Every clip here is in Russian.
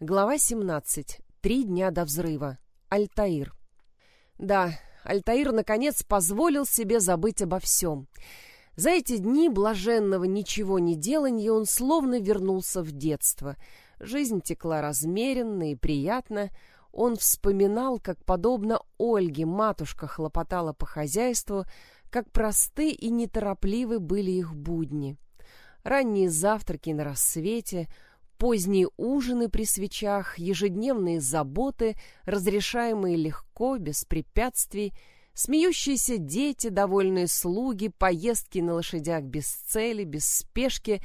Глава 17. Три дня до взрыва. Альтаир. Да, Альтаир наконец позволил себе забыть обо всем. За эти дни блаженного ничего не деланья он словно вернулся в детство. Жизнь текла размеренно и приятно. Он вспоминал, как, подобно Ольге, матушка хлопотала по хозяйству, как просты и неторопливы были их будни. Ранние завтраки на рассвете — Поздние ужины при свечах, ежедневные заботы, разрешаемые легко, без препятствий, смеющиеся дети, довольные слуги, поездки на лошадях без цели, без спешки,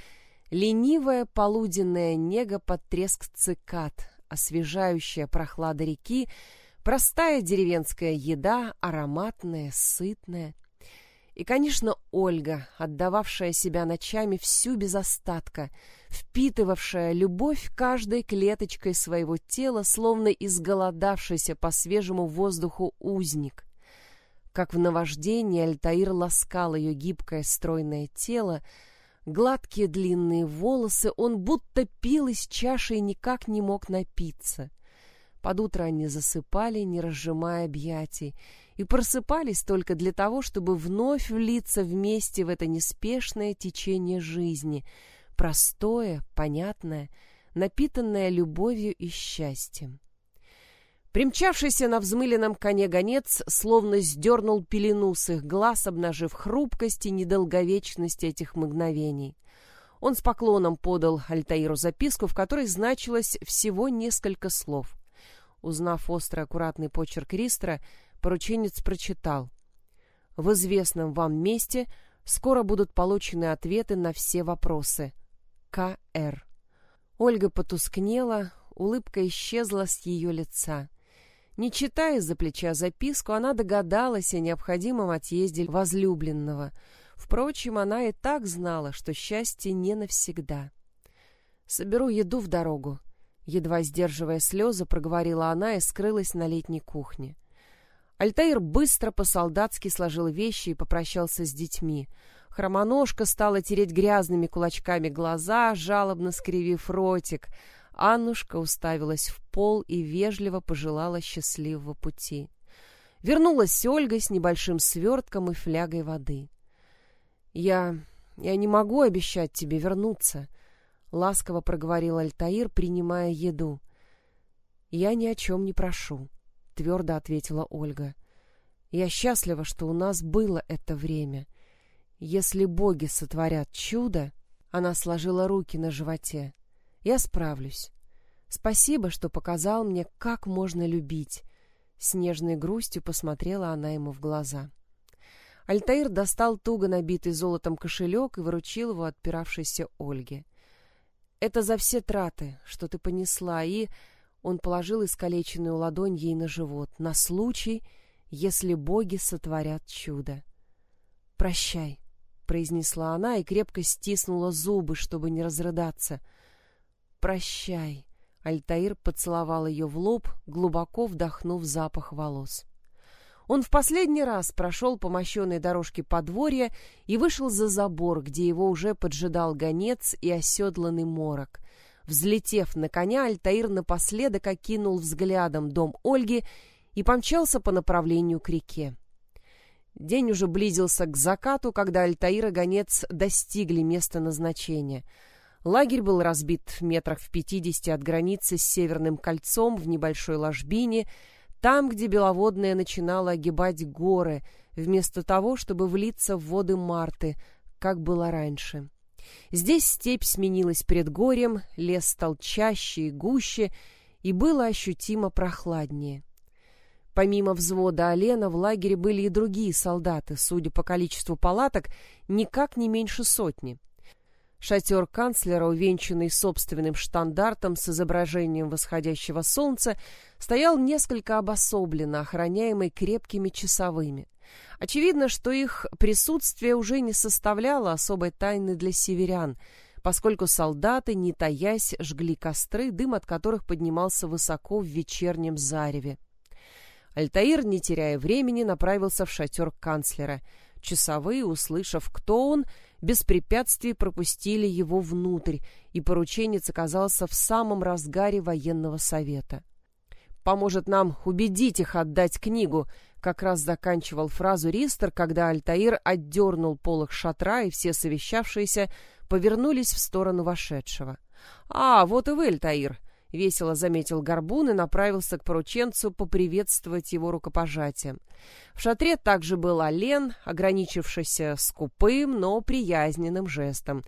ленивая полуденная нега под треск цикад, освежающая прохлада реки, простая деревенская еда, ароматная, сытная — и, конечно, Ольга, отдававшая себя ночами всю без остатка, впитывавшая любовь каждой клеточкой своего тела, словно изголодавшийся по свежему воздуху узник. Как в наваждении Альтаир ласкал ее гибкое стройное тело, гладкие длинные волосы, он будто пил из чаши и никак не мог напиться. Под утро они засыпали, не разжимая объятий, и просыпались только для того, чтобы вновь влиться вместе в это неспешное течение жизни, простое, понятное, напитанное любовью и счастьем. Примчавшийся на взмыленном коне гонец словно сдернул пелену с их глаз, обнажив хрупкость и недолговечность этих мгновений. Он с поклоном подал Альтаиру записку, в которой значилось всего несколько слов. Узнав острый аккуратный почерк Ристра, порученец прочитал. В известном вам месте скоро будут получены ответы на все вопросы. К.Р. Ольга потускнела, улыбка исчезла с ее лица. Не читая из-за плеча записку, она догадалась о необходимом отъезде возлюбленного. Впрочем, она и так знала, что счастье не навсегда. «Соберу еду в дорогу», — едва сдерживая слезы, проговорила она и скрылась на летней кухне. Альтаир быстро по-солдатски сложил вещи и попрощался с детьми. Хромоножка стала тереть грязными кулачками глаза, жалобно скривив ротик. Аннушка уставилась в пол и вежливо пожелала счастливого пути. Вернулась Ольга с небольшим свертком и флягой воды. «Я... я не могу обещать тебе вернуться», — ласково проговорил Альтаир, принимая еду. «Я ни о чем не прошу» твердо ответила Ольга. Я счастлива, что у нас было это время. Если боги сотворят чудо, она сложила руки на животе. Я справлюсь. Спасибо, что показал мне, как можно любить. С нежной грустью посмотрела она ему в глаза. Альтаир достал туго набитый золотом кошелек и выручил его отпиравшейся Ольге. Это за все траты, что ты понесла, и он положил искалеченную ладонь ей на живот, на случай, если боги сотворят чудо. «Прощай», — произнесла она и крепко стиснула зубы, чтобы не разрыдаться. «Прощай», — Альтаир поцеловал ее в лоб, глубоко вдохнув запах волос. Он в последний раз прошел по мощенной дорожке подворья и вышел за забор, где его уже поджидал гонец и оседланный морок — Взлетев на коня, Альтаир напоследок окинул взглядом дом Ольги и помчался по направлению к реке. День уже близился к закату, когда Альтаир и гонец достигли места назначения. Лагерь был разбит в метрах в пятидесяти от границы с Северным кольцом в небольшой ложбине, там, где Беловодная начинала огибать горы, вместо того, чтобы влиться в воды Марты, как было раньше. Здесь степь сменилась предгорьем, лес стал чаще и гуще, и было ощутимо прохладнее. Помимо взвода Алена в лагере были и другие солдаты, судя по количеству палаток, никак не меньше сотни. Шатер канцлера, увенчанный собственным штандартом с изображением восходящего солнца, стоял несколько обособленно, охраняемый крепкими часовыми. Очевидно, что их присутствие уже не составляло особой тайны для северян, поскольку солдаты, не таясь, жгли костры, дым от которых поднимался высоко в вечернем зареве. Альтаир, не теряя времени, направился в шатер канцлера. Часовые, услышав, кто он, без препятствий пропустили его внутрь, и порученец оказался в самом разгаре военного совета. «Поможет нам убедить их отдать книгу», как раз заканчивал фразу Ристер, когда Альтаир отдернул полох шатра, и все совещавшиеся повернулись в сторону вошедшего. «А, вот и вы, Альтаир!» — весело заметил Горбун и направился к порученцу поприветствовать его рукопожатием. В шатре также был Олен, ограничившийся скупым, но приязненным жестом.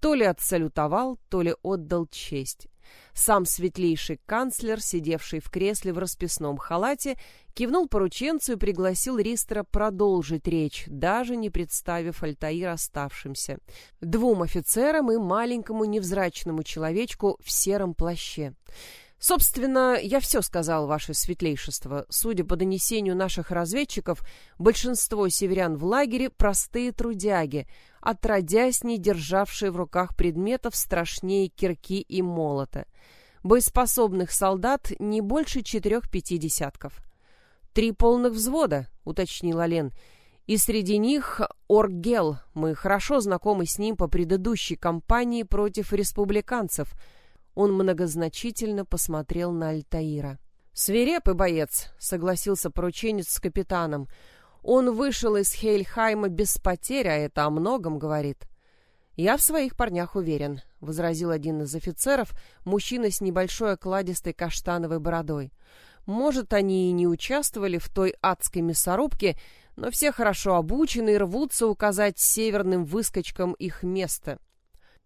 То ли отсалютовал, то ли отдал честь. Сам светлейший канцлер, сидевший в кресле в расписном халате, кивнул порученцу и пригласил Ристера продолжить речь, даже не представив Альтаир оставшимся. Двум офицерам и маленькому невзрачному человечку в сером плаще. Собственно, я все сказал, ваше светлейшество. Судя по донесению наших разведчиков, большинство северян в лагере простые трудяги, отродясь не державшие в руках предметов страшнее кирки и молота. Боеспособных солдат не больше четырех-пяти десятков. «Три полных взвода», — уточнил Олен, — «и среди них Оргел, мы хорошо знакомы с ним по предыдущей кампании против республиканцев», — он многозначительно посмотрел на Альтаира. «Свирепый боец», — согласился порученец с капитаном. «Он вышел из Хейльхайма без потерь, а это о многом говорит». «Я в своих парнях уверен», — возразил один из офицеров, мужчина с небольшой окладистой каштановой бородой. «Может, они и не участвовали в той адской мясорубке, но все хорошо обучены и рвутся указать северным выскочкам их место.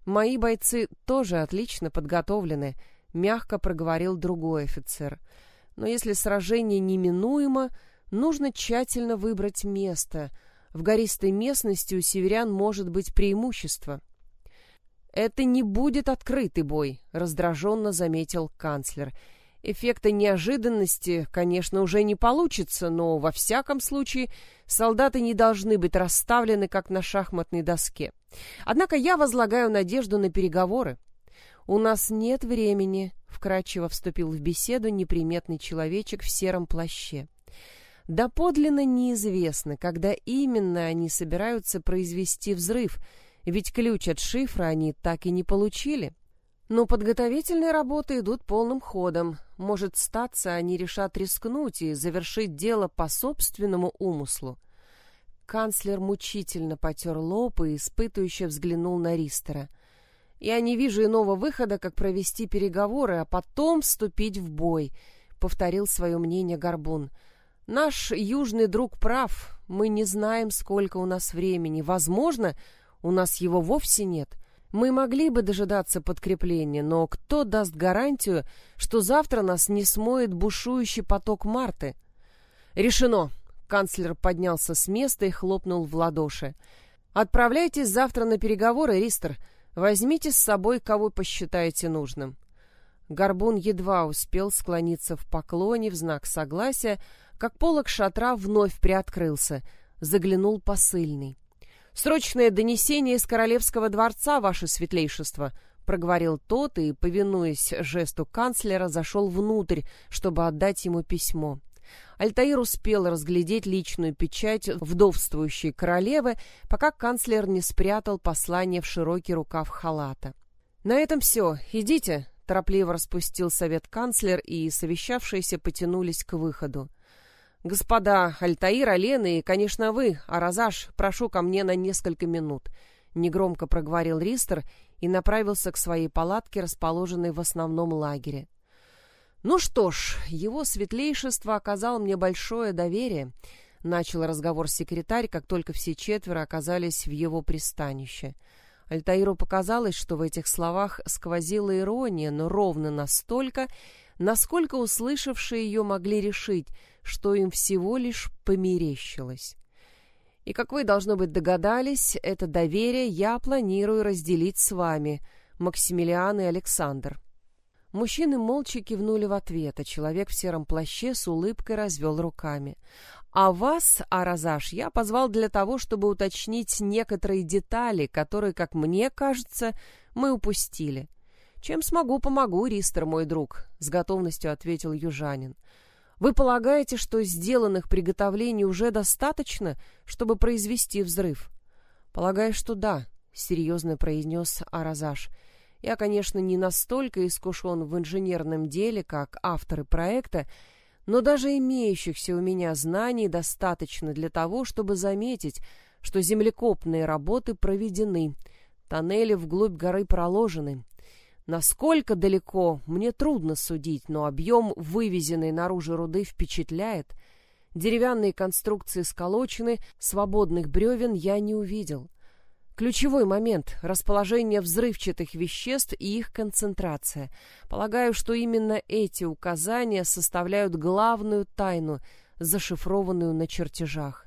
Мои бойцы тоже отлично подготовлены, мягко проговорил другой офицер. Но если сражение неминуемо, нужно тщательно выбрать место. В гористой местности у северян может быть преимущество. Это не будет открытый бой, раздраженно заметил канцлер. Эффекта неожиданности, конечно, уже не получится, но во всяком случае солдаты не должны быть расставлены как на шахматной доске. Однако я возлагаю надежду на переговоры. У нас нет времени, вкратчиво вступил в беседу неприметный человечек в сером плаще. Доподлинно неизвестно, когда именно они собираются произвести взрыв, ведь ключ от шифра они так и не получили. Но подготовительные работы идут полным ходом. Может, статься они решат рискнуть и завершить дело по собственному умыслу. Канцлер мучительно потер лоб и испытующе взглянул на Ристера. «Я не вижу иного выхода, как провести переговоры, а потом вступить в бой», — повторил свое мнение Горбун. «Наш южный друг прав. Мы не знаем, сколько у нас времени. Возможно, у нас его вовсе нет. Мы могли бы дожидаться подкрепления, но кто даст гарантию, что завтра нас не смоет бушующий поток Марты? Решено. Канцлер поднялся с места и хлопнул в ладоши. Отправляйтесь завтра на переговоры, Ристер. Возьмите с собой, кого посчитаете нужным. Горбун едва успел склониться в поклоне в знак согласия, как полог шатра вновь приоткрылся. Заглянул посыльный. Срочное донесение из королевского дворца, ваше светлейшество, проговорил тот и, повинуясь жесту канцлера, зашел внутрь, чтобы отдать ему письмо. Альтаир успел разглядеть личную печать вдовствующей королевы, пока канцлер не спрятал послание в широкий рукав халата. На этом все. Идите, торопливо распустил совет канцлер, и совещавшиеся потянулись к выходу. «Господа Альтаир, Алена и, конечно, вы, Аразаш, прошу ко мне на несколько минут», — негромко проговорил Ристер и направился к своей палатке, расположенной в основном лагере. «Ну что ж, его светлейшество оказал мне большое доверие», — начал разговор секретарь, как только все четверо оказались в его пристанище. Альтаиру показалось, что в этих словах сквозила ирония, но ровно настолько, насколько услышавшие ее могли решить, что им всего лишь померещилось. И, как вы, должно быть, догадались, это доверие я планирую разделить с вами, Максимилиан и Александр. Мужчины молча кивнули в ответ, а человек в сером плаще с улыбкой развел руками. А вас, Аразаш, я позвал для того, чтобы уточнить некоторые детали, которые, как мне кажется, мы упустили. Чем смогу, помогу, Ристер, мой друг, с готовностью ответил южанин. Вы полагаете, что сделанных приготовлений уже достаточно, чтобы произвести взрыв? Полагаю, что да, — серьезно произнес Аразаш. «Я, конечно, не настолько искушен в инженерном деле, как авторы проекта, но даже имеющихся у меня знаний достаточно для того, чтобы заметить, что землекопные работы проведены, тоннели вглубь горы проложены. Насколько далеко, мне трудно судить, но объем вывезенной наружу руды впечатляет. Деревянные конструкции сколочены, свободных бревен я не увидел. Ключевой момент — расположение взрывчатых веществ и их концентрация. Полагаю, что именно эти указания составляют главную тайну, зашифрованную на чертежах.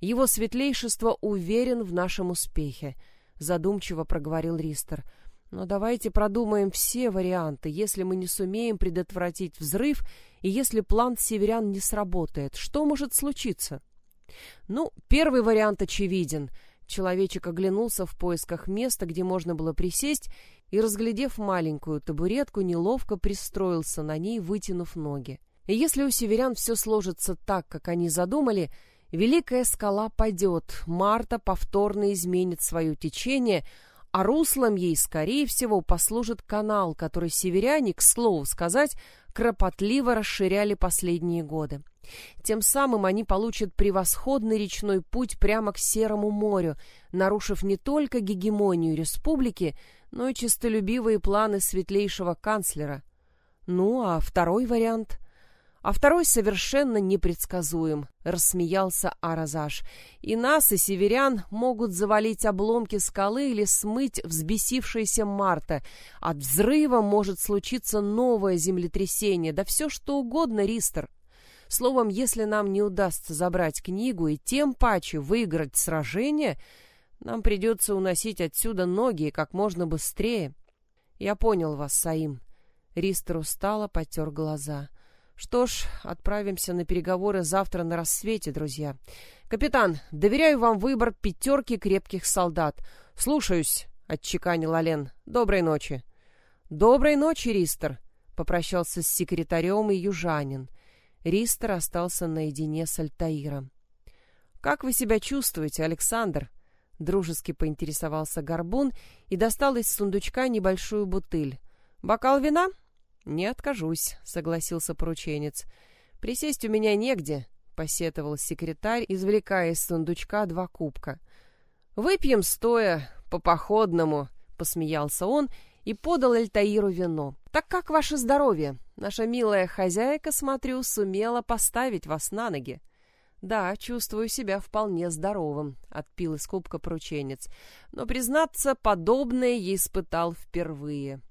Его светлейшество уверен в нашем успехе, задумчиво проговорил Ристер. Но давайте продумаем все варианты, если мы не сумеем предотвратить взрыв и если план северян не сработает. Что может случиться? Ну, первый вариант очевиден. Человечек оглянулся в поисках места, где можно было присесть, и, разглядев маленькую табуретку, неловко пристроился на ней, вытянув ноги. И если у северян все сложится так, как они задумали, Великая скала падет, Марта повторно изменит свое течение, а руслом ей, скорее всего, послужит канал, который северяне, к слову сказать, кропотливо расширяли последние годы. Тем самым они получат превосходный речной путь прямо к Серому морю, нарушив не только гегемонию республики, но и честолюбивые планы светлейшего канцлера. Ну, а второй вариант — а второй совершенно непредсказуем, рассмеялся Аразаш. И нас, и северян могут завалить обломки скалы или смыть взбесившаяся Марта. От взрыва может случиться новое землетрясение, да все что угодно, Ристер. Словом, если нам не удастся забрать книгу и тем паче выиграть сражение, нам придется уносить отсюда ноги как можно быстрее. Я понял вас, Саим. Ристер устало потер глаза. — что ж, отправимся на переговоры завтра на рассвете, друзья. Капитан, доверяю вам выбор пятерки крепких солдат. Слушаюсь, отчеканил Ален. Доброй ночи. Доброй ночи, Ристер, попрощался с секретарем и южанин. Ристер остался наедине с Альтаиром. Как вы себя чувствуете, Александр? Дружески поинтересовался Горбун и достал из сундучка небольшую бутыль. Бокал вина? «Не откажусь», — согласился порученец. «Присесть у меня негде», — посетовал секретарь, извлекая из сундучка два кубка. «Выпьем стоя, по-походному», — посмеялся он и подал Эльтаиру вино. «Так как ваше здоровье? Наша милая хозяйка, смотрю, сумела поставить вас на ноги». «Да, чувствую себя вполне здоровым», — отпил из кубка порученец. «Но, признаться, подобное я испытал впервые».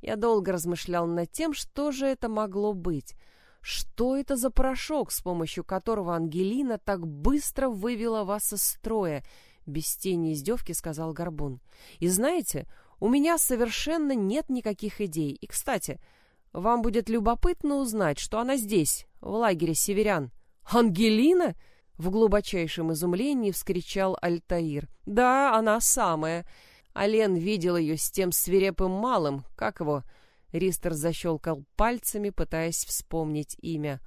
Я долго размышлял над тем, что же это могло быть. Что это за порошок, с помощью которого Ангелина так быстро вывела вас из строя? Без тени издевки сказал Горбун. И знаете, у меня совершенно нет никаких идей. И, кстати, вам будет любопытно узнать, что она здесь, в лагере северян. Ангелина? В глубочайшем изумлении вскричал Альтаир. Да, она самая. Ален видел ее с тем свирепым малым, как его... Ристер защелкал пальцами, пытаясь вспомнить имя.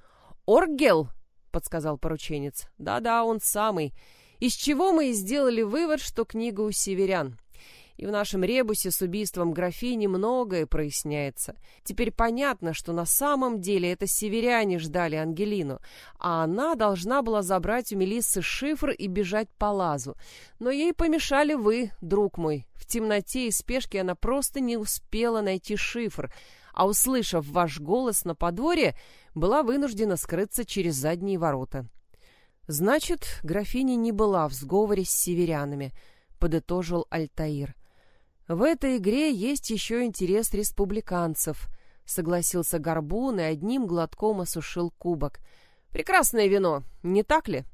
«Оргел!» — подсказал порученец. «Да-да, он самый. Из чего мы и сделали вывод, что книга у северян. И в нашем ребусе с убийством графини многое проясняется. Теперь понятно, что на самом деле это северяне ждали Ангелину, а она должна была забрать у Мелиссы шифр и бежать по лазу. Но ей помешали вы, друг мой. В темноте и спешке она просто не успела найти шифр, а, услышав ваш голос на подворье, была вынуждена скрыться через задние ворота. Значит, графиня не была в сговоре с северянами, подытожил Альтаир. В этой игре есть еще интерес республиканцев, согласился Горбун и одним глотком осушил кубок. Прекрасное вино, не так ли?